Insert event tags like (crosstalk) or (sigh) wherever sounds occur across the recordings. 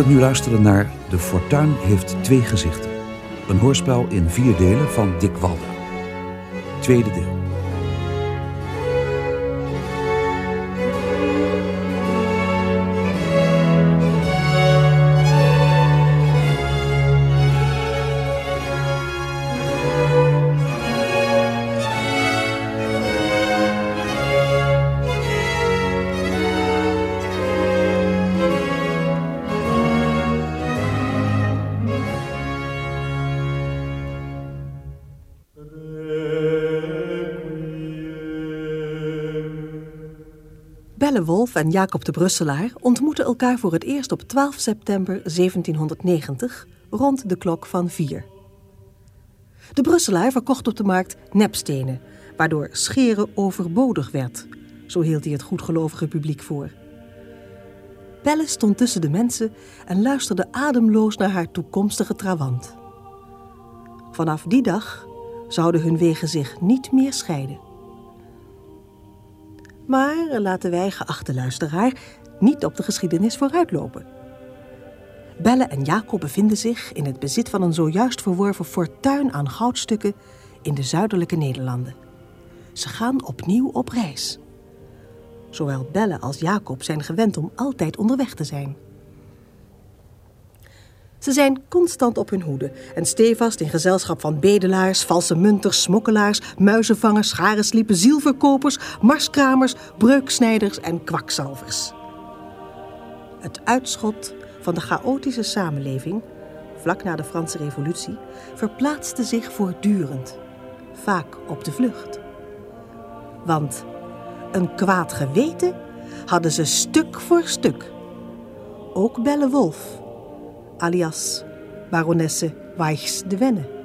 Kunt nu luisteren naar De Fortuin heeft twee gezichten. Een hoorspel in vier delen van Dick Walder. Tweede deel. Wolf en Jacob de Brusselaar ontmoeten elkaar voor het eerst op 12 september 1790 rond de klok van vier. De Brusselaar verkocht op de markt nepstenen, waardoor scheren overbodig werd. Zo hield hij het goedgelovige publiek voor. Belle stond tussen de mensen en luisterde ademloos naar haar toekomstige trawant. Vanaf die dag zouden hun wegen zich niet meer scheiden. Maar laten wij, geachte luisteraar, niet op de geschiedenis vooruitlopen. Belle en Jacob bevinden zich in het bezit van een zojuist verworven fortuin aan goudstukken in de zuidelijke Nederlanden. Ze gaan opnieuw op reis. Zowel Belle als Jacob zijn gewend om altijd onderweg te zijn. Ze zijn constant op hun hoede en stevast in gezelschap van bedelaars, valse munters, smokkelaars, muizenvangers, scharensliepen, zielverkopers, marskramers, breuksnijders en kwakzalvers. Het uitschot van de chaotische samenleving, vlak na de Franse Revolutie, verplaatste zich voortdurend, vaak op de vlucht. Want een kwaad geweten hadden ze stuk voor stuk. Ook Belle Wolf alias baronesse Weichs de Wenne.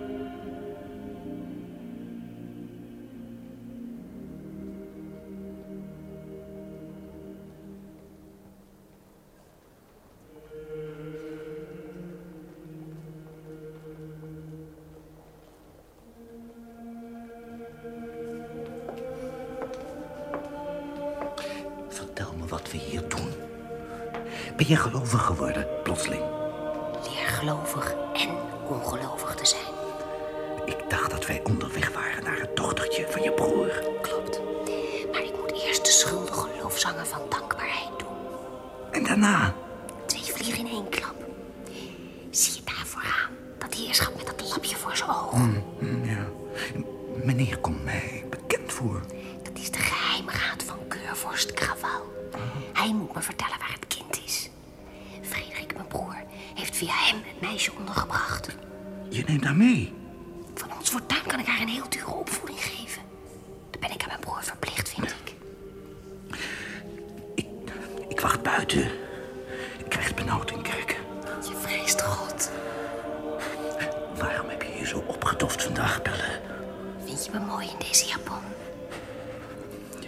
Vertel me wat we hier doen. Ben je gelovig geworden, plotseling? Leergelovig en ongelovig te zijn. Ik dacht dat wij onderweg waren naar het dochtertje van je broer. Klopt. Maar ik moet eerst de schuldige loofzangen van dankbaarheid doen. En daarna?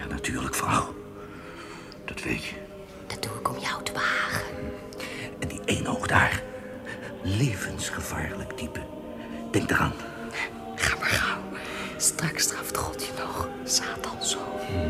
Natuurlijk, vrouw. Dat weet je. Dat doe ik om jou te behagen. En die één oog daar. Levensgevaarlijk type. Denk eraan. Ga maar gauw. Straks straft God je nog. Satan zo. Hoe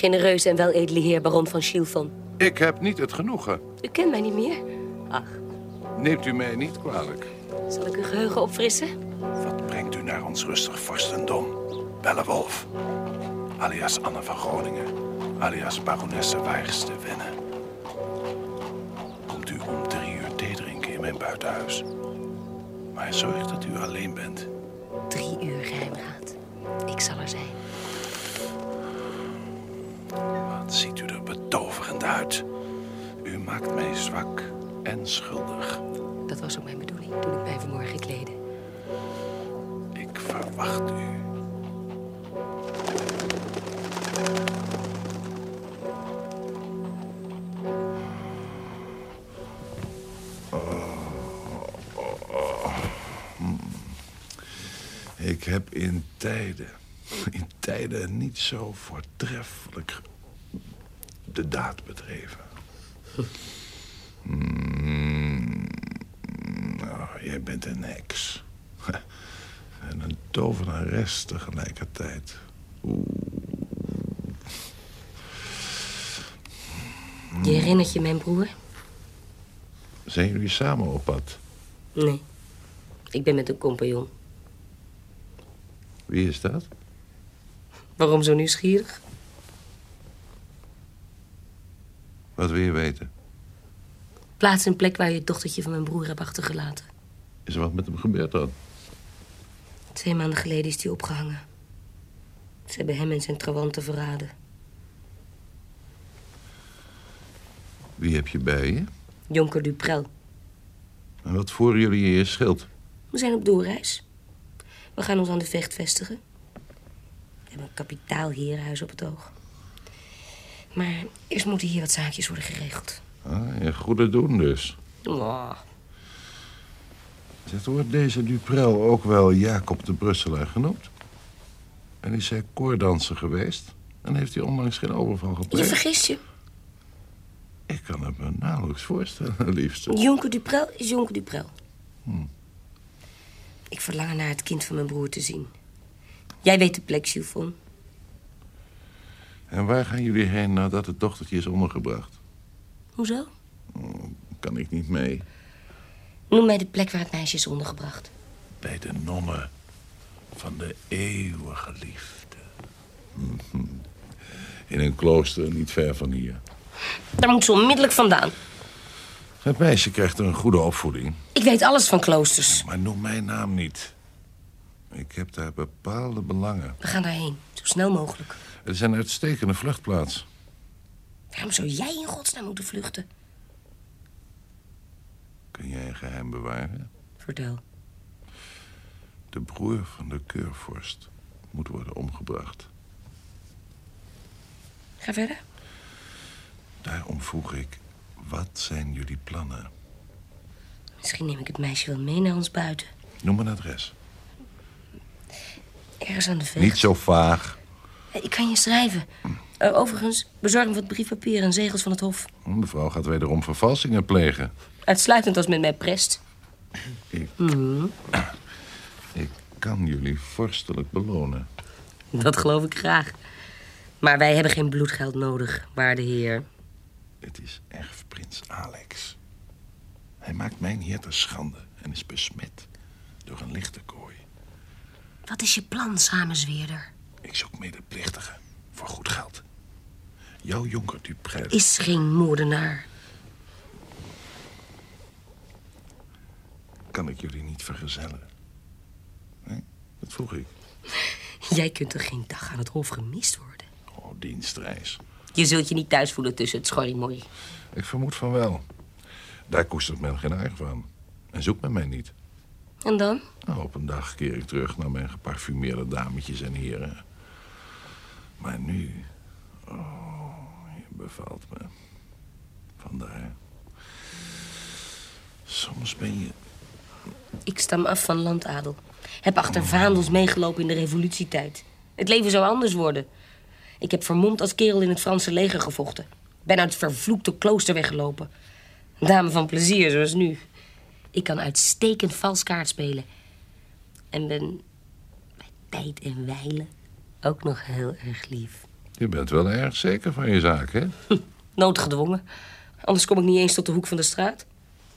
genereuze en weledele heer baron van Chilfon? Ik heb niet het genoegen. U kent mij niet meer? Ach, Neemt u mij niet kwalijk. zal ik uw geheugen opfrissen? Wat brengt u naar ons rustig vorstendom? Bellewolf, alias Anne van Groningen, alias baronesse Weichs te Wennen. Komt u om drie uur thee drinken in mijn buitenhuis. Maar zorg dat u alleen bent. Drie uur geheimraad. Ik zal er zijn. U maakt mij zwak en schuldig. Dat was ook mijn bedoeling toen ik mij vanmorgen kleedde. Ik verwacht u. Ik heb in tijden, in tijden niet zo voortreffelijk de daad bedreven. Mm, nou, jij bent een heks. (laughs) En een tovenares tegelijkertijd. Je herinnert je mijn broer? Zijn jullie samen op pad? Nee. Ik ben met een compagnon. Wie is dat? Waarom zo nieuwsgierig? Wat wil je weten? Plaats een plek waar je het dochtertje van mijn broer hebt achtergelaten. Is er wat met hem gebeurd dan? Twee maanden geleden is hij opgehangen. Ze hebben hem en zijn trawanten verraden. Wie heb je bij je? Jonker Duprel. En wat voeren jullie in je schild? We zijn op doorreis. We gaan ons aan de vecht vestigen. We hebben een kapitaalherenhuis op het oog. Maar eerst moeten hier wat zaakjes worden geregeld. Ah, je goede doen dus. Oh, wordt deze Duprel ook wel Jacob de Brusselaar genoemd? En is hij koordanser geweest? En heeft hij onlangs geen overval je gepleegd? vergist je. Ik kan het me nauwelijks voorstellen, (laughs) liefste. Jonker Duprel is Jonker Duprel. Ik verlang naar het kind van mijn broer te zien. Jij weet de plek, Chiffon. En waar gaan jullie heen nadat het dochtertje is ondergebracht? Hoezo? Kan ik niet mee. Noem mij de plek waar het meisje is ondergebracht. Bij de nonnen van de eeuwige liefde. Mhm. In een klooster niet ver van hier. Daar moet ze onmiddellijk vandaan. Het meisje krijgt een goede opvoeding. Ik weet alles van kloosters. Maar noem mijn naam niet. Ik heb daar bepaalde belangen. We gaan daarheen, zo snel mogelijk. Het is een uitstekende vluchtplaats. Waarom zou jij in godsnaam moeten vluchten? Kun jij een geheim bewaren? Vertel. De broer van de keurvorst moet worden omgebracht. Ga verder. Daarom vroeg ik, wat zijn jullie plannen? Misschien neem ik het meisje wel mee naar ons buiten. Noem een adres. Ergens aan de vecht. Niet zo vaag. Ik kan je schrijven. Eh, overigens, bezorging van het briefpapier en zegels van het hof. Mevrouw gaat wederom vervalsingen plegen. Uitsluitend als men mij prest. Ik, ik kan jullie vorstelijk belonen. Dat geloof ik graag. Maar wij hebben geen bloedgeld nodig, waarde heer. Het is erfprins Alex. Hij maakt mijn heer ter schande en is besmet door een lichte kooi. Wat is je plan, samenzweerder? Ik zoek medeplichtigen voor goed geld. Jouw jonker Duprel Is geen moordenaar. kan ik jullie niet vergezellen. Nee, dat vroeg ik. (laughs) Jij kunt er geen dag aan het hof gemist worden. Oh, dienstreis. Je zult je niet thuis voelen tussen het schorrimorrie. Ik vermoed van wel. Daar koestert men geen eigen van. En zoekt men mij niet. En dan? Nou, op een dag keer ik terug naar mijn geparfumeerde dametjes en heren. Maar nu... Oh, je bevalt me. Vandaar. Soms ben je... Ik stam af van landadel. Heb achter vaandels meegelopen in de revolutietijd. Het leven zou anders worden. Ik heb vermomd als kerel in het Franse leger gevochten. Ben uit het vervloekte klooster weggelopen. Dame van plezier, zoals nu. Ik kan uitstekend vals kaart spelen. En ben bij tijd en wijlen ook nog heel erg lief. Je bent wel erg zeker van je zaak, hè? Noodgedwongen. Anders kom ik niet eens tot de hoek van de straat.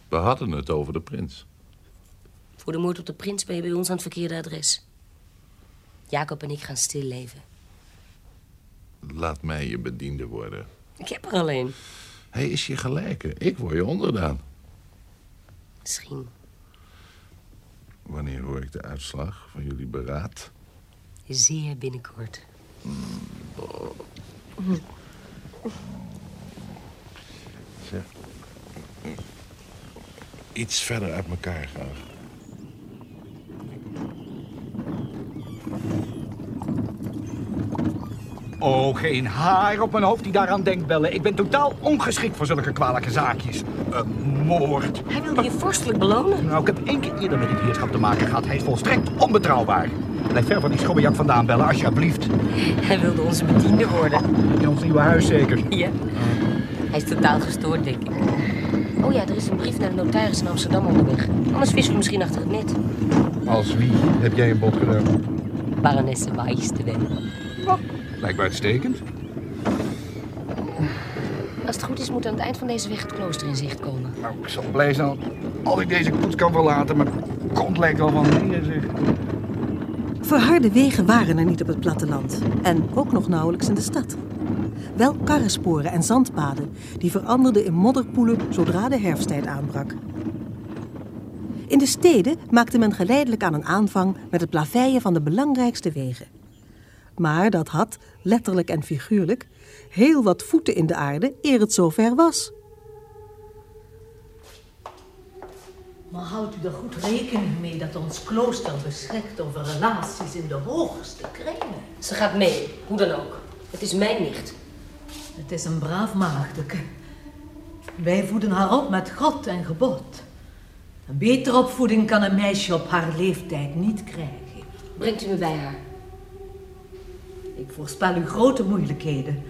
We hadden het over de prins. Voor de moord op de prins ben je bij ons aan het verkeerde adres. Jacob en ik gaan stil leven. Laat mij je bediende worden. Ik heb er alleen. Hij is je gelijke. Ik word je onderdaan. Misschien. Wanneer hoor ik de uitslag van jullie beraad? Zeer binnenkort. Zeg. Iets verder uit elkaar graag. Oh, geen haar op mijn hoofd die daaraan denkt bellen. Ik ben totaal ongeschikt voor zulke kwalijke zaakjes. Een moord. Hij wilde je vorstelijk belonen. Nou, ik heb één keer eerder met dit heerschap te maken gehad. Hij is volstrekt onbetrouwbaar. Blijf ver van die schobbejak vandaan bellen, alsjeblieft. Hij wilde onze bediende worden. In ons nieuwe huis zeker. Ja. Hij is totaal gestoord, denk ik. Oh ja, er is een brief naar de notaris in Amsterdam onderweg. Anders vissen we misschien achter het net. Als wie heb jij een bod gedaan? Baronesse Weijsteden. Lijkt me uitstekend. Als het goed is, moet aan het eind van deze weg het klooster in zicht komen. Nou, ik zal blij zijn als ik deze koets kan verlaten, maar kont lijkt wel van nee, zeg. Verharde wegen waren er niet op het platteland en ook nog nauwelijks in de stad. Wel karrensporen en zandpaden die veranderden in modderpoelen zodra de herfsttijd aanbrak. In de steden maakte men geleidelijk aan een aanvang met het plaveien van de belangrijkste wegen. Maar dat had, letterlijk en figuurlijk, heel wat voeten in de aarde eer het zover was. Maar houdt u er goed rekening mee dat ons klooster beschikt over relaties in de hoogste kringen? Ze gaat mee, hoe dan ook. Het is mijn nicht. Het is een braaf maagdeke. Wij voeden haar op met God en gebod. Een betere opvoeding kan een meisje op haar leeftijd niet krijgen. Brengt u me bij haar. Ik voorspel u grote moeilijkheden.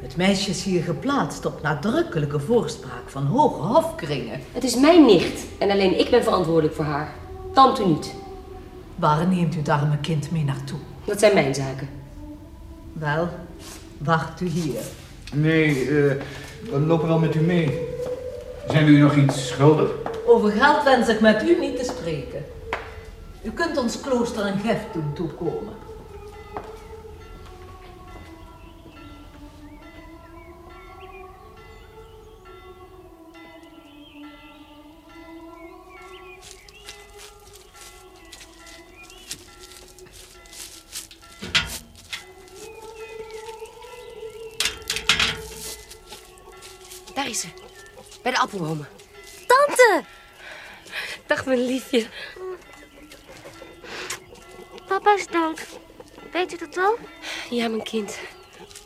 Het meisje is hier geplaatst op nadrukkelijke voorspraak van hoge hofkringen. Het is mijn nicht en alleen ik ben verantwoordelijk voor haar. Tante u niet. Waar neemt u het arme kind mee naartoe? Dat zijn mijn zaken. Wel, wacht u hier. Nee, eh, we lopen wel met u mee. Zijn we u nog iets schuldig? Over geld wens ik met u niet te spreken. U kunt ons klooster een geft doen toekomen. Appelbomen. Tante! Dag, mijn liefje. Papa is dood. Weet u dat wel? Ja, mijn kind.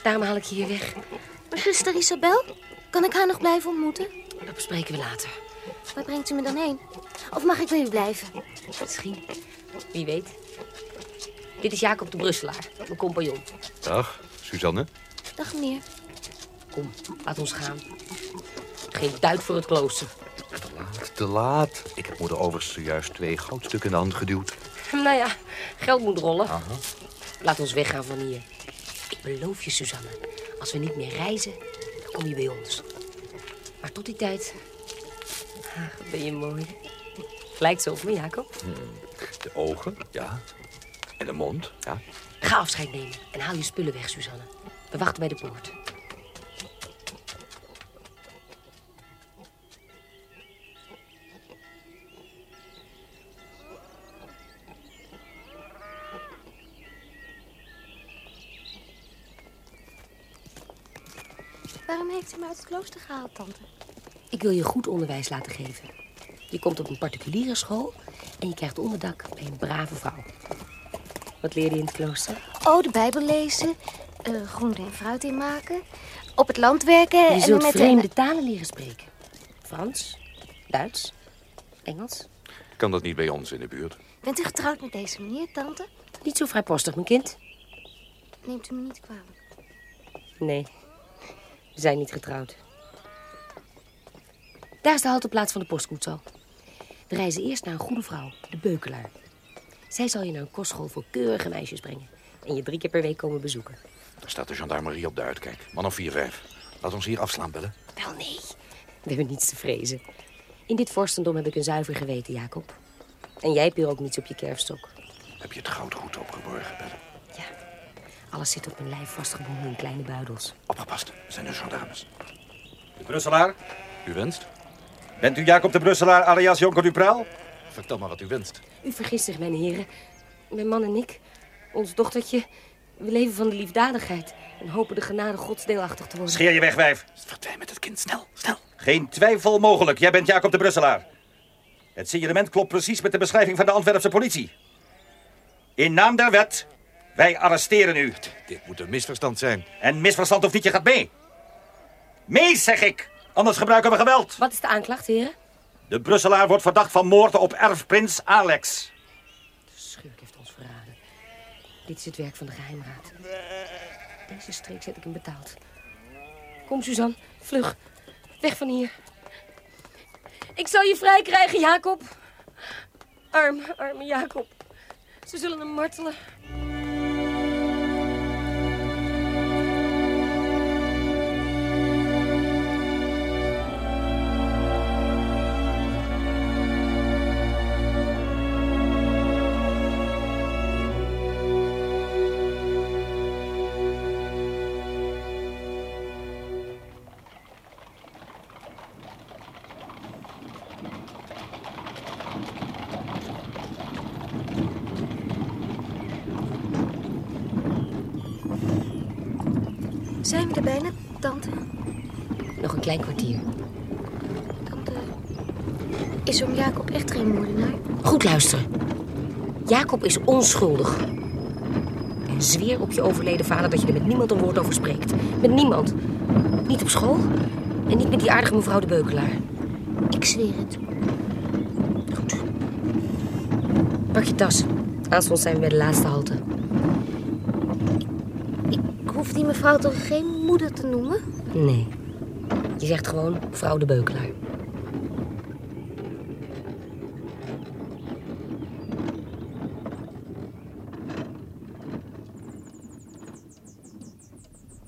Daarom haal ik je hier weg. Mijn zuster Isabel? Kan ik haar nog blijven ontmoeten? Dat bespreken we later. Waar brengt u me dan heen? Of mag ik bij u blijven? Misschien. Wie weet. Dit is Jacob de Brusselaar, mijn compagnon. Dag, Suzanne. Dag meneer. Kom, laat ons gaan. Geen duit voor het klooster. Te laat, te laat. Ik heb moeder overigens zojuist twee goudstukken in de hand geduwd. Nou ja, geld moet rollen. Laat ons weggaan van hier. Ik beloof je, Suzanne, als we niet meer reizen, dan kom je bij ons. Maar tot die tijd... Ah, ben je mooi. Lijkt zo op me, Jacob. De ogen, ja. En de mond, ja. Ga afscheid nemen en haal je spullen weg, Suzanne. We wachten bij de poort. Heeft u me uit het klooster gehaald, tante? Ik wil je goed onderwijs laten geven. Je komt op een particuliere school en je krijgt onderdak bij een brave vrouw. Wat leer je in het klooster? Oh, de Bijbel lezen, eh groente en fruit inmaken, op het land werken Je en zult met vreemde talen leren spreken. Frans, Duits, Engels. Kan dat niet bij ons in de buurt? Bent u getrouwd met deze meneer, tante? Niet zo vrijpostig, mijn kind. Neemt u me niet kwalijk. Nee, we zijn niet getrouwd. Daar is de halteplaats van de postkoets al. We reizen eerst naar een goede vrouw, de Beukelaar. Zij zal je naar een kostschool voor keurige meisjes brengen. En je drie keer per week komen bezoeken. Daar staat de gendarmerie op de uitkijk. Man of 4, 5. Laat ons hier afslaan, bellen. Wel nee, we hebben niets te vrezen. In dit vorstendom heb ik een zuiver geweten, Jacob. En jij hebt hier ook niets op je kerfstok. Heb je het goud goed opgeborgen, bellen? Alles zit op mijn lijf vastgebonden in kleine buidels. Opgepast, we zijn de gendarmes. De Brusselaar? U wenst? Bent u Jacob de Brusselaar alias Jonker Dupruil? Vertel maar wat u wenst. U vergist zich, mijn heren. Mijn man en ik, ons dochtertje, we leven van de liefdadigheid... en hopen de genade gods deelachtig te worden. Scheer je weg, wijf. Verdwijn met het kind, snel, snel. Geen twijfel mogelijk. Jij bent Jacob de Brusselaar. Het signalement klopt precies met de beschrijving van de Antwerpse politie. In naam der wet, wij arresteren u. Dit moet een misverstand zijn. En misverstand of niet, je gaat mee. Mee, zeg ik. Anders gebruiken we geweld. Wat is de aanklacht, heren? De Brusselaar wordt verdacht van moord op erfprins Alex. De schurk heeft ons verraden. Dit is het werk van de geheimraad. Deze streek zet ik hem betaald. Kom, Suzanne. Vlug. Weg van hier. Ik zal je vrij krijgen, Jacob. Arm, arme Jacob. Ze zullen hem martelen. Echt geen moordenaar? Goed luisteren. Jacob is onschuldig. En zweer op je overleden vader dat je er met niemand een woord over spreekt. Met niemand. Niet op school. En niet met die aardige mevrouw de Beukelaar. Ik zweer het. Pak je tas. Aanstonds zijn we bij de laatste halte. Ik hoef die mevrouw toch geen moeder te noemen? Nee. Je zegt gewoon mevrouw de Beukelaar.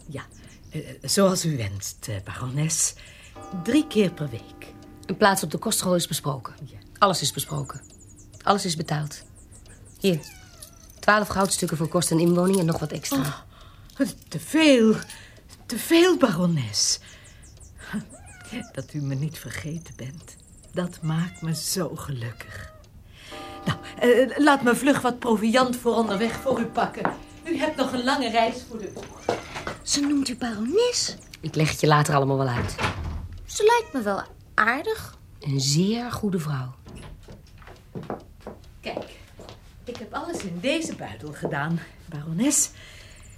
Ja, eh, zoals u wenst, eh, barones. Drie keer per week. Een plaats op de kostschool is besproken. Alles is besproken. Alles is betaald. Hier. Twaalf goudstukken voor kost en inwoning en nog wat extra. Te veel. Te veel, barones. Dat u me niet vergeten bent. Dat maakt me zo gelukkig. Nou, eh, laat me vlug wat proviand voor onderweg voor u pakken. U hebt nog een lange reis voor de boeg. Ze noemt u barones. Ik leg het je later allemaal wel uit. Ze lijkt me wel aardig. Een zeer goede vrouw. Kijk, ik heb alles in deze buidel gedaan, barones.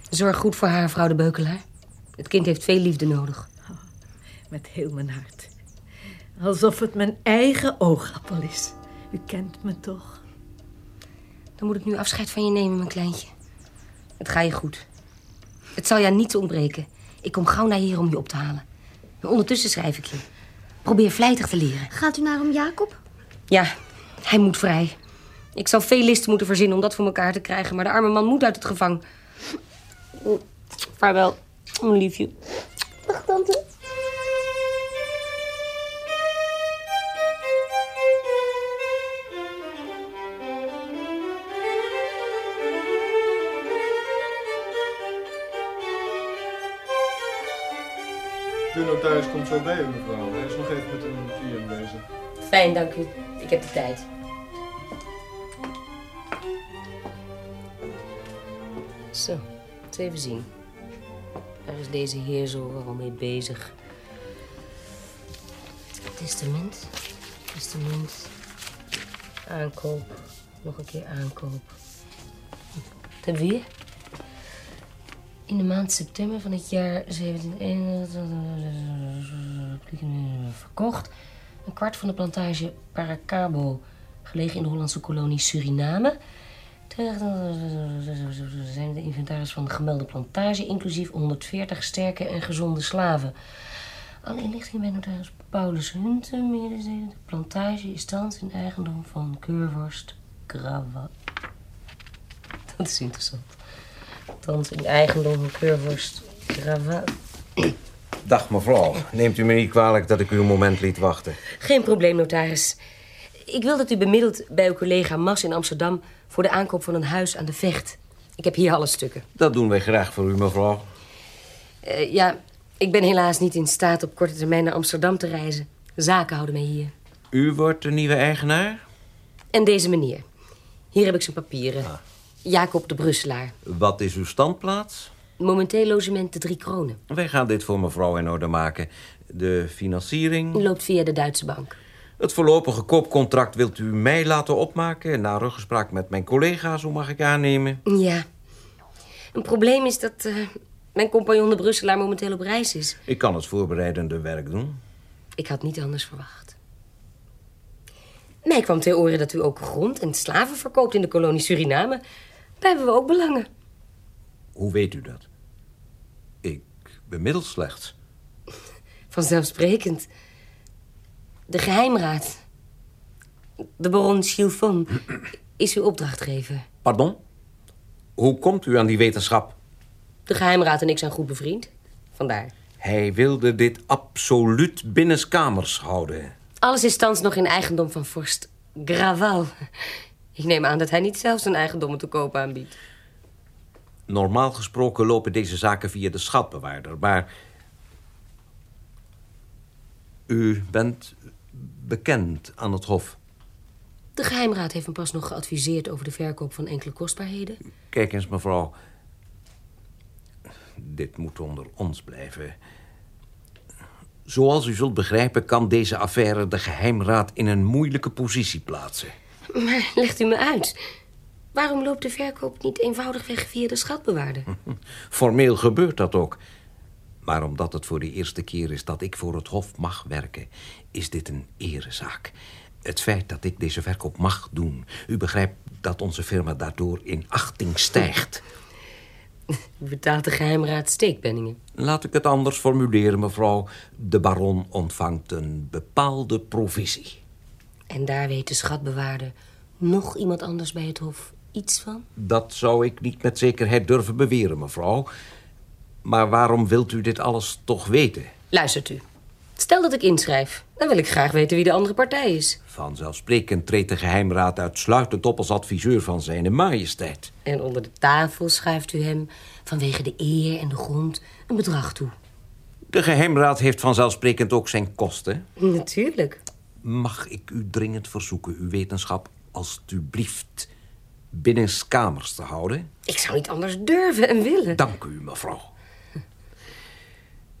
Zorg goed voor haar, mevrouw de Beukelaar. Het kind heeft veel liefde nodig. Met heel mijn hart. Alsof het mijn eigen oogappel is. U kent me toch? Dan moet ik nu afscheid van je nemen, mijn kleintje. Het gaat je goed. Het zal jou niet ontbreken. Ik kom gauw naar hier om je op te halen. En ondertussen schrijf ik je. Probeer vlijtig te leren. Gaat u naar oom Jacob? Ja, hij moet vrij. Ik zal veel listen moeten verzinnen om dat voor elkaar te krijgen... maar de arme man moet uit het gevang. Vaarwel, mijn liefje. Dag, tante. Notaris komt zo bij u, mevrouw. Hij is nog even met een cliënt bezig. Fijn, dank u. Ik heb de tijd. Zo, eens even zien. Waar is deze heer zo al mee bezig? Testament. Testament. Aankoop. Nog een keer aankoop. Ten weer? In de maand september van het jaar 1791 verkocht. Een kwart van de plantage Paracabo, gelegen in de Hollandse kolonie Suriname. Zijn de inventaris van de gemelde plantage, inclusief 140 sterke en gezonde slaven. Alle inlichtingen bij notaris Paulus Hunte, mededelen. De plantage is thans in eigendom van Keurvorst Kravat. (laughs) Dat is interessant. Thans in eigendom van Keurvorst. Dag mevrouw, neemt u me niet kwalijk dat ik u een moment liet wachten. Geen probleem, notaris. Ik wil dat u bemiddelt bij uw collega Mas in Amsterdam... voor de aankoop van een huis aan de Vecht. Ik heb hier alle stukken. Dat doen wij graag voor u, mevrouw. Eh, ja, ik ben helaas niet in staat op korte termijn naar Amsterdam te reizen. Zaken houden mij hier. U wordt de nieuwe eigenaar? En deze meneer. Hier heb ik zijn papieren. Jacob de Brusselaar. Wat is uw standplaats? Momenteel logement de Drie Kronen. Wij gaan dit voor mevrouw in orde maken. De financiering... Loopt via de Duitse bank. Het voorlopige koopcontract wilt u mij laten opmaken... na ruggespraak met mijn collega's, hoe mag ik aannemen? Ja. Een probleem is dat eh, mijn compagnon de Brusselaar momenteel op reis is. Ik kan het voorbereidende werk doen. Ik had niet anders verwacht. Mij kwam ter oren dat u ook grond en slaven verkoopt in de kolonie Suriname. Daar hebben we ook belangen. Hoe weet u dat? Ik bemiddel slechts. (laughs) Vanzelfsprekend. De geheimraad. De baron Chilfon (clears throat) is uw opdrachtgever. Pardon? Hoe komt u aan die wetenschap? De geheimraad en ik zijn goed bevriend. Vandaar. Hij wilde dit absoluut binnenskamers houden. Alles is thans nog in eigendom van vorst Graval. Ik neem aan dat hij niet zelf zijn eigendommen te koop aanbiedt. Normaal gesproken lopen deze zaken via de schatbewaarder, maar... U bent bekend aan het hof. De geheimraad heeft me pas nog geadviseerd over de verkoop van enkele kostbaarheden. Kijk eens, mevrouw. Dit moet onder ons blijven. Zoals u zult begrijpen kan deze affaire de geheimraad in een moeilijke positie plaatsen. Maar legt u me uit. Waarom loopt de verkoop niet eenvoudigweg via de schatbewaarder? (laughs) Formeel gebeurt dat ook. Maar omdat het voor de eerste keer is dat ik voor het hof mag werken, is dit een erezaak. Het feit dat ik deze verkoop mag doen, u begrijpt dat onze firma daardoor in achting stijgt. (laughs) U betaalt de geheimraad steekpenningen. Laat ik het anders formuleren, mevrouw. De baron ontvangt een bepaalde provisie. En daar weet de schatbewaarder nog iemand anders bij het hof iets van? Dat zou ik niet met zekerheid durven beweren, mevrouw. Maar waarom wilt u dit alles toch weten? Luistert u. Stel dat ik inschrijf. Dan wil ik graag weten wie de andere partij is. Vanzelfsprekend treedt de geheimraad uitsluitend op als adviseur van zijn majesteit. En onder de tafel schuift u hem vanwege de eer en de grond een bedrag toe. De geheimraad heeft vanzelfsprekend ook zijn kosten. Natuurlijk. Mag ik u dringend verzoeken uw wetenschap alstublieft binnenskamers te houden? Ik zou niet anders durven en willen. Dank u, mevrouw.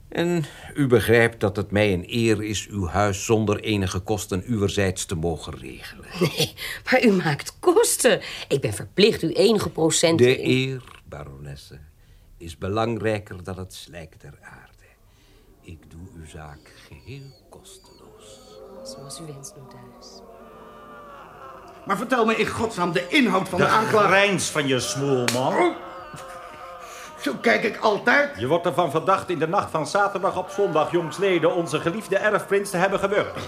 En u begrijpt dat het mij een eer is uw huis zonder enige kosten uwerzijds te mogen regelen. (laughs) Nee, maar u maakt kosten. Ik ben verplicht u enige procent... De eer, baronesse, is belangrijker dan het slijk der aarde. Ik doe uw zaak geheel kosteloos. Zoals u wenst, notaris. Maar vertel me in godsnaam de inhoud van de, aanklacht. Rijns van je smoel, man. Oh. Zo kijk ik altijd. Je wordt ervan verdacht in de nacht van zaterdag op zondag... jongsleden onze geliefde erfprins te hebben gewurgd.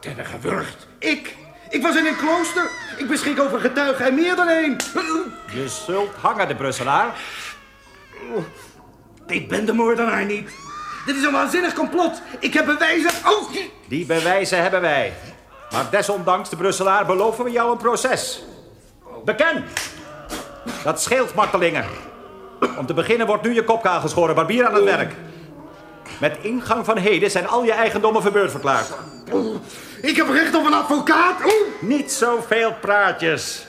Te hebben gewurgd? Ik? Ik was in een klooster. Ik beschik over getuigen en meer dan één. Je zult hangen, de Brusselaar. Ik ben de moordenaar niet. Dit is een waanzinnig complot. Ik heb bewijzen. Oh! Die bewijzen hebben wij. Maar desondanks, de Brusselaar, beloven we jou een proces. Bekend. Dat scheelt, martelingen. Om te beginnen wordt nu je kopkaal geschoren, barbier aan het werk. Met ingang van heden zijn al je eigendommen verbeurd verklaard. Ik heb recht op een advocaat. Niet zoveel praatjes.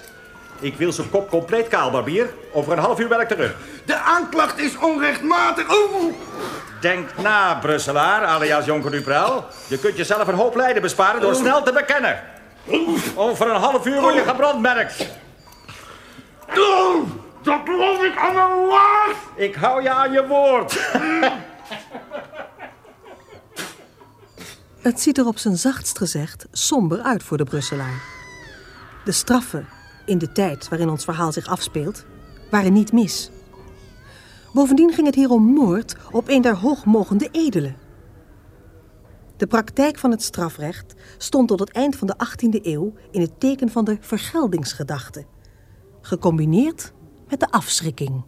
Ik wil zijn kop compleet kaal, barbier. Over een half uur ben ik terug. De aanklacht is onrechtmatig. Denk na, Brusselaar, alias Jonker Duprel. Je kunt jezelf een hoop lijden besparen door snel te bekennen. Over een half uur word je gebrandmerkt. Dat geloof ik aan mijn woord. Ik hou je aan je woord. Het ziet er op zijn zachtst gezegd somber uit voor de Brusselaar. De straffen in de tijd waarin ons verhaal zich afspeelt, waren niet mis. Bovendien ging het hier om moord op een der hoogmogende edelen. De praktijk van het strafrecht stond tot het eind van de 18e eeuw in het teken van de vergeldingsgedachte, gecombineerd met de afschrikking.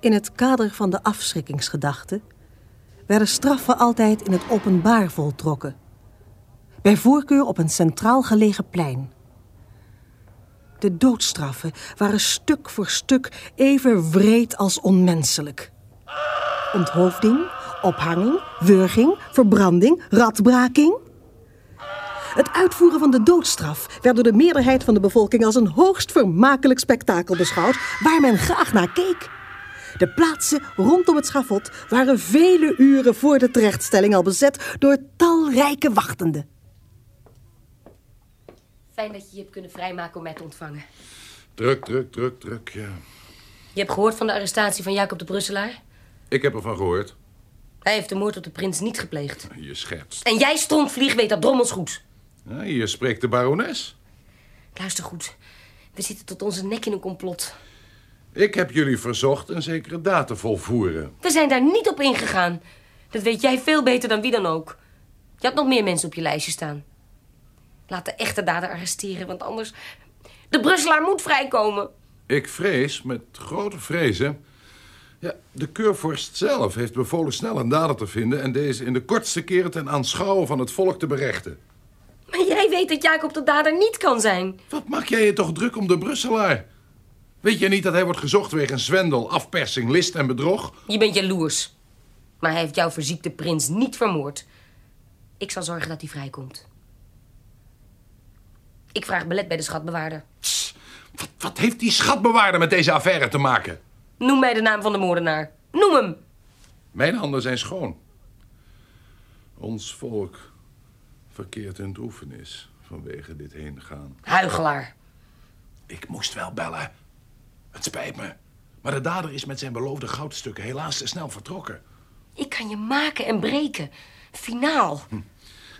In het kader van de afschrikkingsgedachte werden straffen altijd in het openbaar voltrokken, bij voorkeur op een centraal gelegen plein. De doodstraffen waren stuk voor stuk even wreed als onmenselijk. Onthoofding, ophanging, wurging, verbranding, radbraking. Het uitvoeren van de doodstraf werd door de meerderheid van de bevolking als een hoogst vermakelijk spektakel beschouwd, waar men graag naar keek. De plaatsen rondom het schavot waren vele uren voor de terechtstelling al bezet door talrijke wachtenden. Fijn dat je je hebt kunnen vrijmaken om mij te ontvangen. Druk, druk, druk, druk, ja. Je hebt gehoord van de arrestatie van Jacob de Brusselaar? Ik heb ervan gehoord. Hij heeft de moord op de prins niet gepleegd. Je schertst. En jij, stronkvlieg, weet dat drommels goed. Ja, hier spreekt de barones. Luister goed. We zitten tot onze nek in een complot. Ik heb jullie verzocht een zekere daad te volvoeren. We zijn daar niet op ingegaan. Dat weet jij veel beter dan wie dan ook. Je had nog meer mensen op je lijstje staan. Laat de echte dader arresteren, want anders... De Brusselaar moet vrijkomen. Ik vrees, met grote vrezen... Ja, de keurvorst zelf heeft bevolen snel een dader te vinden... en deze in de kortste keren ten aanschouwen van het volk te berechten. Maar jij weet dat Jacob de dader niet kan zijn. Wat maak jij je toch druk om de Brusselaar? Weet je niet dat hij wordt gezocht wegens zwendel, afpersing, list en bedrog? Je bent jaloers. Maar hij heeft jouw verziekte prins niet vermoord. Ik zal zorgen dat hij vrijkomt. Ik vraag belet bij de schatbewaarder. Wat, wat heeft die schatbewaarder met deze affaire te maken? Noem mij de naam van de moordenaar. Noem hem. Mijn handen zijn schoon. Ons volk verkeert in droefenis vanwege dit heengaan. Huigelaar. Ik moest wel bellen. Het spijt me. Maar de dader is met zijn beloofde goudstukken helaas te snel vertrokken. Ik kan je maken en breken. Finaal. Hm.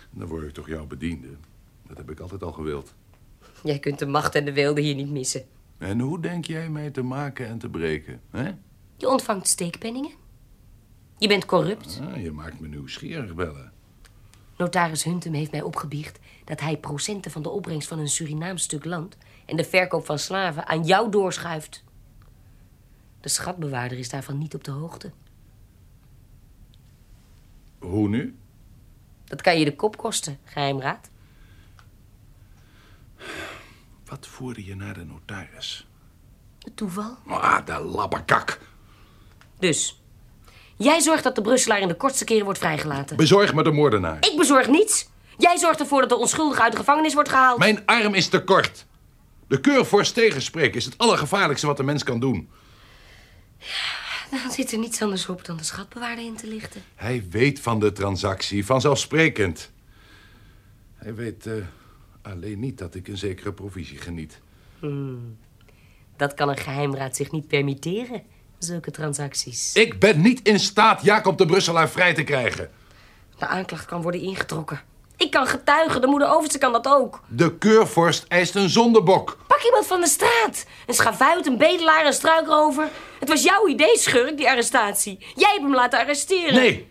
Dan word ik toch jouw bediende. Dat heb ik altijd al gewild. Jij kunt de macht en de wilde hier niet missen. En hoe denk jij mij te maken en te breken, hè? Je ontvangt steekpenningen. Je bent corrupt. Ah, je maakt me nieuwsgierig, bellen. Notaris Huntem heeft mij opgebiecht dat hij procenten van de opbrengst van een Surinaams stuk land en de verkoop van slaven aan jou doorschuift. De schatbewaarder is daarvan niet op de hoogte. Hoe nu? Dat kan je de kop kosten, geheimraad. Wat voerde je naar de notaris? Het toeval. Ah, de labbekak. Dus, jij zorgt dat de Brusselaar in de kortste keren wordt vrijgelaten. Bezorg me de moordenaar. Ik bezorg niets. Jij zorgt ervoor dat de onschuldige uit de gevangenis wordt gehaald. Mijn arm is te kort. De keurvorst tegenspreken is het allergevaarlijkste wat de mens kan doen. Dan zit er niets anders op dan de schatbewaarder in te lichten. Hij weet van de transactie, vanzelfsprekend. Hij weet eh, alleen niet dat ik een zekere provisie geniet. Hmm. Dat kan een geheimraad zich niet permitteren, zulke transacties. Ik ben niet in staat Jacob de Brusselaar vrij te krijgen. De aanklacht kan worden ingetrokken. Ik kan getuigen, de moeder Overste kan dat ook. De keurvorst eist een zondebok. Pak iemand van de straat. Een schavuit, een bedelaar, een struikrover. Het was jouw idee, schurk, die arrestatie. Jij hebt hem laten arresteren. Nee.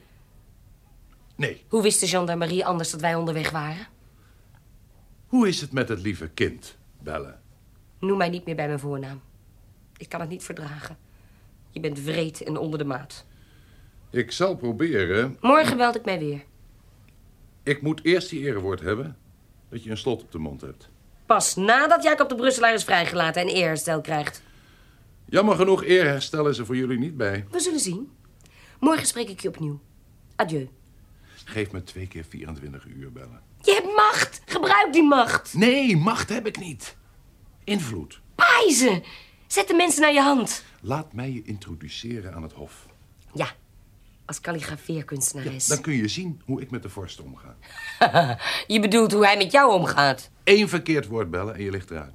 Nee. Hoe wist de gendarmerie anders dat wij onderweg waren? Hoe is het met het lieve kind, Belle? Noem mij niet meer bij mijn voornaam. Ik kan het niet verdragen. Je bent wreed en onder de maat. Ik zal proberen. Morgen belt ik mij weer. Ik moet eerst die erewoord hebben dat je een slot op de mond hebt. Pas nadat Jacob de Brusselaar is vrijgelaten en eerherstel krijgt. Jammer genoeg, eerherstel is er voor jullie niet bij. We zullen zien. Morgen spreek ik je opnieuw. Adieu. Geef me twee keer 24 uur bellen. Je hebt macht. Gebruik die macht. Nee, macht heb ik niet. Invloed. Pijzen. Zet de mensen naar je hand. Laat mij je introduceren aan het hof. Ja, als kalligrafeerkunstenares. Ja, dan kun je zien hoe ik met de vorst omga. (laughs) je bedoelt hoe hij met jou omgaat? Eén verkeerd woord bellen en je ligt eruit.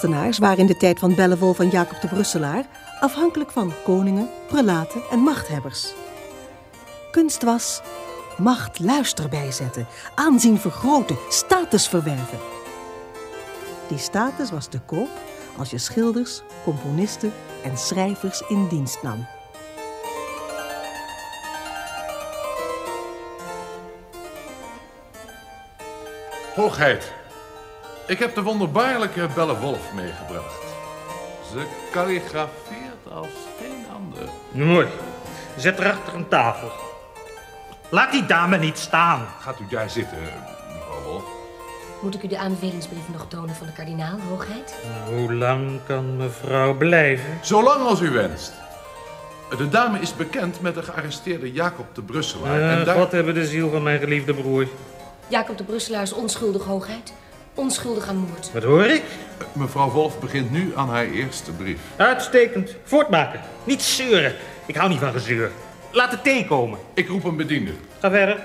Kunstenaars waren in de tijd van Bellevol van Jacob de Brusselaar afhankelijk van koningen, prelaten en machthebbers. Kunst was macht luister bijzetten, aanzien vergroten, status verwerven. Die status was te koop als je schilders, componisten en schrijvers in dienst nam. Hoogheid, ik heb de wonderbaarlijke Belle Wolf meegebracht. Ze kalligrafeert als geen ander. Mooi. Zet haar achter een tafel. Laat die dame niet staan. Gaat u daar zitten, mevrouw Wolf? Moet ik u de aanbevelingsbrief nog tonen van de kardinaal, hoogheid? Hoe lang kan mevrouw blijven? Zolang als u wenst. De dame is bekend met de gearresteerde Jacob de Brusselaar. Uh, en daar... God hebben de ziel van mijn geliefde broer. Jacob de Brusselaar is onschuldig, hoogheid. Onschuldig aan moord. Wat hoor ik? Mevrouw Wolf begint nu aan haar eerste brief. Uitstekend. Voortmaken. Niet zeuren. Ik hou niet van gezeur. Laat de thee komen. Ik roep een bediende. Ga verder.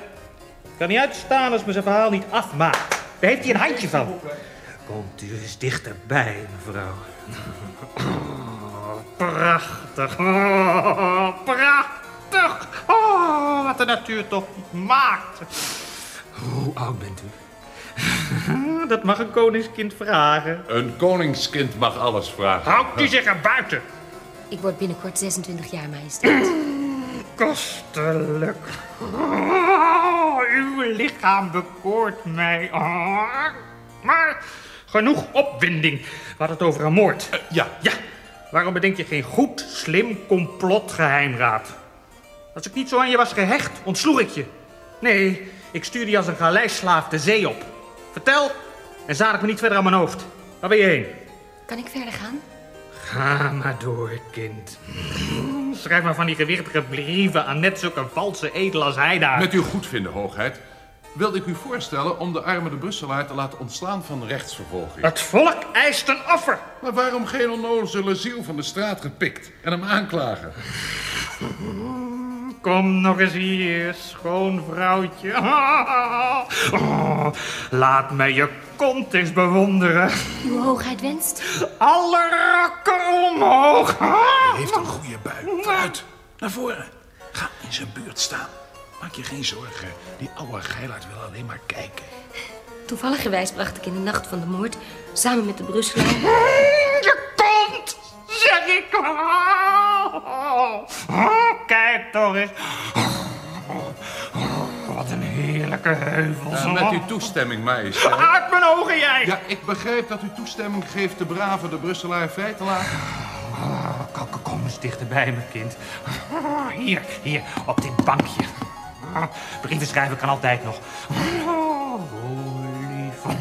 Ik kan niet uitstaan als me zijn verhaal niet afmaakt. Daar heeft hij een handje van. Komt u eens dichterbij, mevrouw. Oh, (clears throat) prachtig. Oh, prachtig. Oh, wat de natuur toch maakt. Hoe oud bent u? (laughs) Dat mag een koningskind vragen. Een koningskind mag alles vragen. Houdt u zich er buiten. Ik word binnenkort 26 jaar, majesteit. Kostelijk. Oh, uw lichaam bekoort mij. Oh, maar genoeg opwinding. We hadden het over een moord. ja. Ja. Waarom bedenk je geen goed, slim complotgeheimraad? Als ik niet zo aan je was gehecht, ontsloeg ik je. Nee, ik stuurde je als een galeislaaf de zee op. Vertel en zaad ik me niet verder aan mijn hoofd. Waar ben je heen? Kan ik verder gaan? Ga maar door, kind. Schrijf maar van die gewichtige brieven aan net zulke valse edel als hij daar. Met uw goedvinden, hoogheid, wilde ik u voorstellen om de arme de Brusselaar te laten ontslaan van rechtsvervolging. Het volk eist een offer. Maar waarom geen onnozele ziel van de straat gepikt en hem aanklagen? Kom nog eens hier, schoon vrouwtje. (laughs) Oh, laat mij je kont eens bewonderen. Uw hoogheid wenst? Alle rakken omhoog. Hij heeft een goede buik. Vooruit, naar voren. Ga in zijn buurt staan. Maak je geen zorgen. Die oude geilaard wil alleen maar kijken. Toevalligerwijs bracht ik in de nacht van de moord samen met de Brusselaar... Je kont, zeg ik. Oh, kijk toch eens. Wat een heerlijke heuvel. Met uw toestemming, majesteit. Uit mijn ogen, jij! Ja, ik begrijp dat u toestemming geeft de brave de Brusselaar vrij te laten. Kom, kom, kom eens dichterbij, mijn kind. Hier, hier, op dit bankje. Brieven schrijven kan altijd nog. Oh, lief.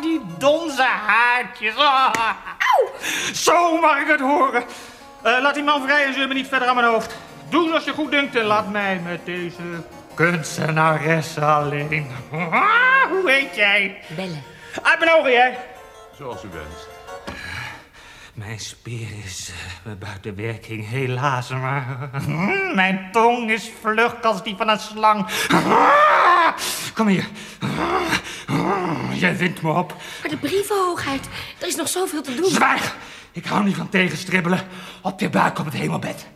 Die donze haartjes. Zo mag ik het horen. Eh, laat die man vrij en zul me niet verder aan mijn hoofd. Doe zoals je goed denkt en laat mij met deze kunstenares alleen. (laughs) Hoe heet jij? Bellen. Uit mijn ogen, jij. Zoals u wenst. Mijn spier is eh, buiten werking, helaas, maar mm, mijn tong is vlug als die van een slang. Kom hier. Jij wint me op. Maar de brievenhoogheid, er is nog zoveel te doen. Zwijg! Ik hou niet van tegenstribbelen. Op je buik op het hemelbed.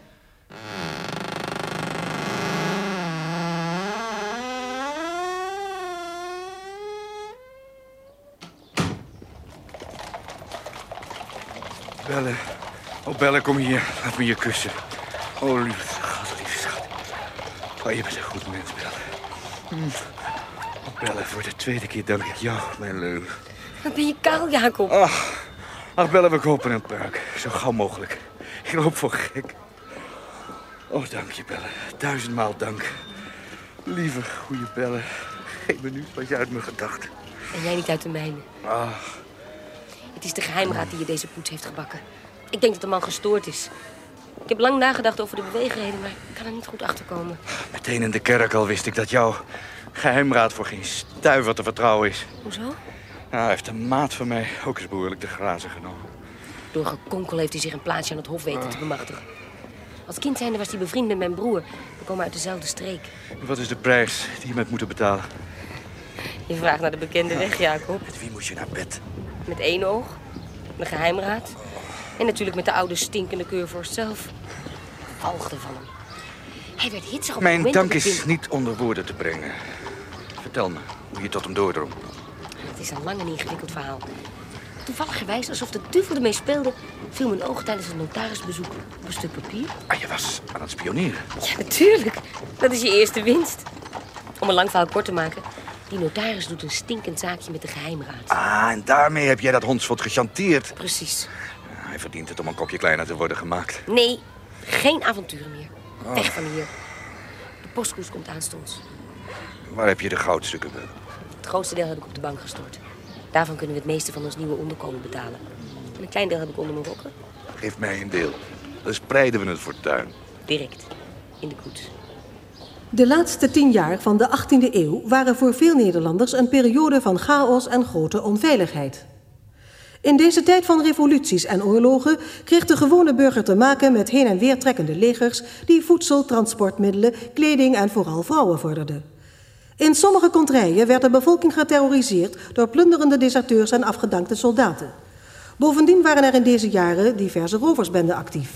Bellen. Oh, Bellen, kom hier. Laat me je kussen. Oh, lieve schat, lieve schat. Oh, je bent een goed mens, Bellen. Hm. Oh, Bellen, voor de tweede keer dank ik jou, mijn leun. Wat ben je kaal, Jacob? Ach, ach Bellen, we kopen een puik. Zo gauw mogelijk. Ik loop voor gek. Oh, dank je, Bellen. Duizendmaal dank. Lieve, goede Bellen. Geen minuut was je uit mijn gedachten. En jij niet uit de mijne. Ach, Het is de geheimraad die je deze poets heeft gebakken. Ik denk dat de man gestoord is. Ik heb lang nagedacht over de beweegredenen, maar ik kan er niet goed achter komen. meteen in de kerk al wist ik dat jouw geheimraad voor geen stuiver te vertrouwen is. Hoezo? Nou, hij heeft een maat van mij ook eens behoorlijk de grazen genomen. Door gekonkel heeft hij zich een plaatsje aan het hof weten te bemachtigen. Als kind zijnde was hij bevriend met mijn broer. We komen uit dezelfde streek. Wat is de prijs die je met moeten betalen? Je vraagt naar de bekende weg, Jacob. Met wie moet je naar bed? Met één oog, de geheimraad. En natuurlijk met de oude stinkende keurvorst zelf. Walgde van hem. Hij werd hitsig op Mijn dank is niet onder woorden te brengen. Vertel me hoe je tot hem doordrong. Het is een lang en ingewikkeld verhaal. Toevalligerwijs, alsof de duivel ermee speelde, viel mijn oog tijdens een notarisbezoek op een stuk papier. Ah, je was aan het spioneren. Ja, natuurlijk. Dat is je eerste winst. Om een lang verhaal kort te maken. Die notaris doet een stinkend zaakje met de geheimraad. Ah, en daarmee heb jij dat hondsvot gechanteerd. Precies. Hij verdient het om een kopje kleiner te worden gemaakt. Nee, geen avonturen meer. Oh. Weg van hier. De postkoers komt aanstonds. Waar heb je de goudstukken bij? Het grootste deel heb ik op de bank gestort. Daarvan kunnen we het meeste van ons nieuwe onderkomen betalen. En een klein deel heb ik onder mijn rokken. Geef mij een deel. Dan spreiden we het fortuin. Direct. In de koets. De laatste tien jaar van de 18e eeuw waren voor veel Nederlanders een periode van chaos en grote onveiligheid. In deze tijd van revoluties en oorlogen kreeg de gewone burger te maken met heen en weer trekkende legers die voedsel, transportmiddelen, kleding en vooral vrouwen vorderden. In sommige contraien werd de bevolking geterroriseerd door plunderende deserteurs en afgedankte soldaten. Bovendien waren er in deze jaren diverse roversbenden actief.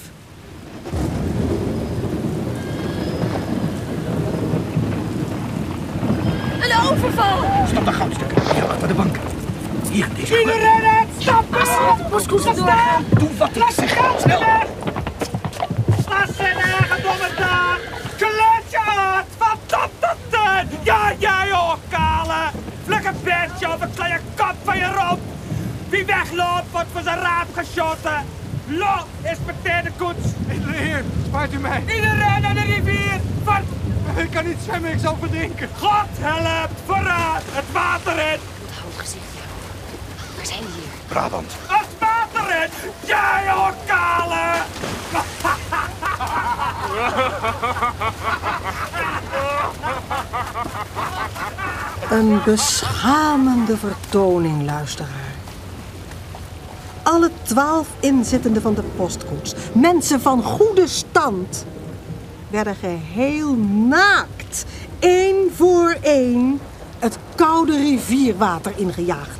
Een overval! Stop de goudstukken. Hier achter de bank. Hier, deze Iedereen het stappen! Moskoes staan! Doe wat ik zeg. Snel. Laat ze nergens donderdag! Kletje uit! Van top tot teen! Ja, jij ook, kale! Vlug een beertje of een kleine kop van je romp! Wie wegloopt, wordt voor zijn raap geschoten! Lo is meteen de koets! Heer, spaart u mij. Iedereen naar de rivier! Van... Ik kan niet zwemmen, ik zal verdrinken. God helpt! Vooruit! Het water in! Hou het gezicht, Jacob. Waar zijn we hier? Brabant. Het water in! Jij ook, kale! Een beschamende vertoning, luisteraar. Alle twaalf inzittenden van de postkoets, mensen van goede stand, werden geheel naakt, één voor één, het koude rivierwater ingejaagd.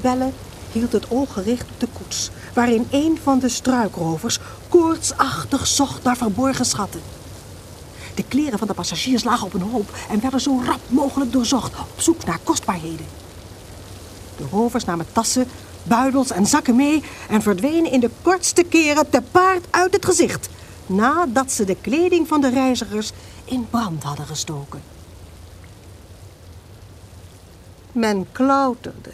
Belle hield het oog gericht op de koets, waarin een van de struikrovers koortsachtig zocht naar verborgen schatten. De kleren van de passagiers lagen op een hoop en werden zo rap mogelijk doorzocht op zoek naar kostbaarheden. De rovers namen tassen, buidels en zakken mee en verdwenen in de kortste keren te paard uit het gezicht, nadat ze de kleding van de reizigers in brand hadden gestoken. Men klauterde,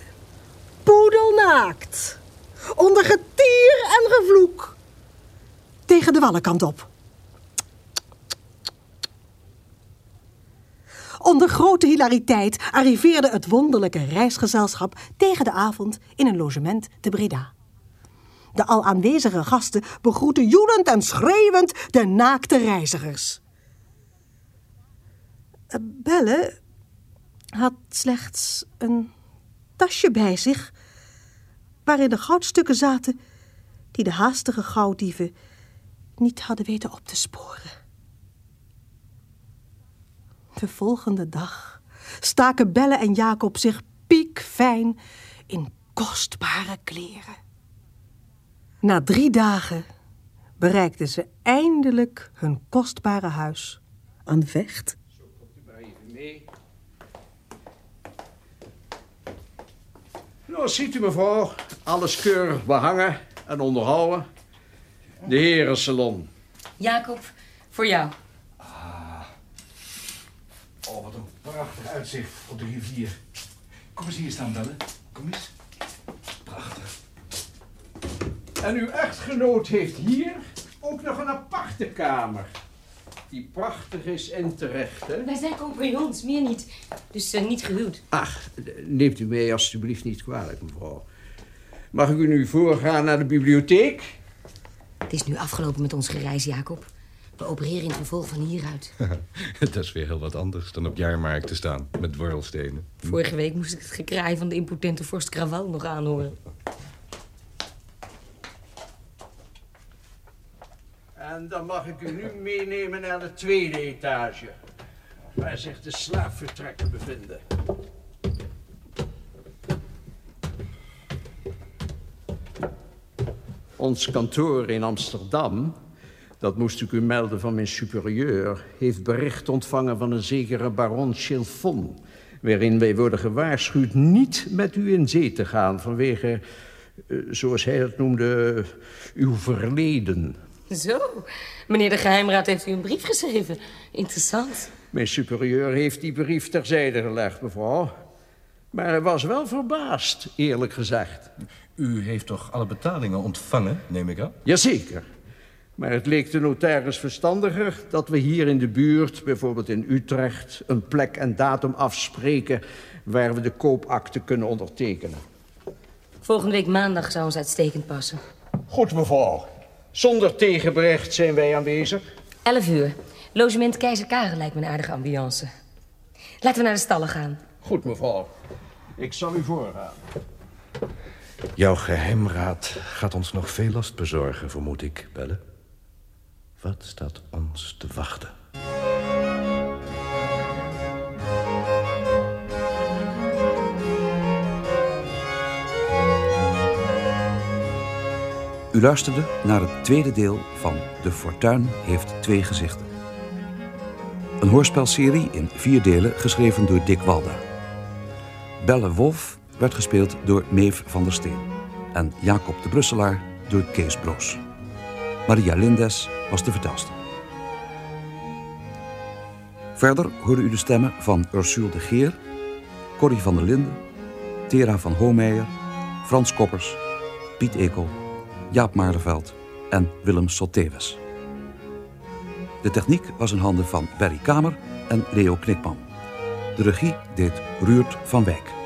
poedelnaakt, onder getier en gevloek, tegen de wallenkant op. Onder grote hilariteit arriveerde het wonderlijke reisgezelschap tegen de avond in een logement te Breda. De al aanwezige gasten begroeten joelend en schreeuwend de naakte reizigers. Eh, Belle had slechts een tasje bij zich waarin de goudstukken zaten die de haastige gauwdieven niet hadden weten op te sporen. De volgende dag staken Belle en Jacob zich piekfijn in kostbare kleren. Na drie dagen bereikten ze eindelijk hun kostbare huis aan de vecht. Nou, ziet u mevrouw, alles keurig behangen en onderhouden. De herensalon. Jacob, voor jou. Oh, wat een prachtig uitzicht op de rivier. Kom eens hier staan, Belle. Kom eens. Prachtig. En uw echtgenoot heeft hier ook nog een aparte kamer. Die prachtig is en terecht, hè? Wij zijn compagnons, meer niet. Dus eh, niet gehuwd. Ach, neemt u mij alstublieft niet kwalijk, mevrouw. Mag ik u nu voorgaan naar de bibliotheek? Het is nu afgelopen met ons gereis, Jacob. We opereren in het vervolg van hieruit. (laughs) Dat is weer heel wat anders dan op jaarmarkt te staan met dwarrelstenen. Vorige week moest ik het gekraai van de impotente vorst Krawal nog aanhoren. En dan mag ik u nu meenemen naar de tweede etage. Waar zich de slaapvertrekken bevinden. Ons kantoor in Amsterdam, dat moest ik u melden van mijn superieur, heeft bericht ontvangen van een zekere baron Chilfon, waarin wij worden gewaarschuwd niet met u in zee te gaan vanwege, eh, zoals hij het noemde, uw verleden. Zo, meneer de geheimraad heeft u een brief geschreven. Interessant. Mijn superieur heeft die brief terzijde gelegd, mevrouw. Maar hij was wel verbaasd, eerlijk gezegd. U heeft toch alle betalingen ontvangen, neem ik aan? Jazeker. Maar het leek de notaris verstandiger dat we hier in de buurt, bijvoorbeeld in Utrecht, een plek en datum afspreken waar we de koopakte kunnen ondertekenen. Volgende week maandag zou ons uitstekend passen. Goed, mevrouw. Zonder tegenbericht zijn wij aanwezig. 11 uur. Logement Keizer Karel lijkt me een aardige ambiance. Laten we naar de stallen gaan. Goed, mevrouw. Ik zal u voorgaan. Jouw geheimraad gaat ons nog veel last bezorgen, vermoed ik, Belle. Wat staat ons te wachten? U luisterde naar het tweede deel van De Fortuin heeft twee gezichten. Een hoorspelserie in vier delen geschreven door Dick Walda. Belle Wolf werd gespeeld door Meef van der Steen en Jacob de Brusselaar door Kees Broos. Maria Lindes was de vertelster. Verder hoorde u de stemmen van Ursule de Geer, Corrie van der Linden, Tera van Hoomeijer, Frans Koppers, Piet Ekel, Jaap Maarleveld en Willem Sottewes. De techniek was in handen van Berry Kamer en Leo Knikman. De regie deed Ruurt van Wijk.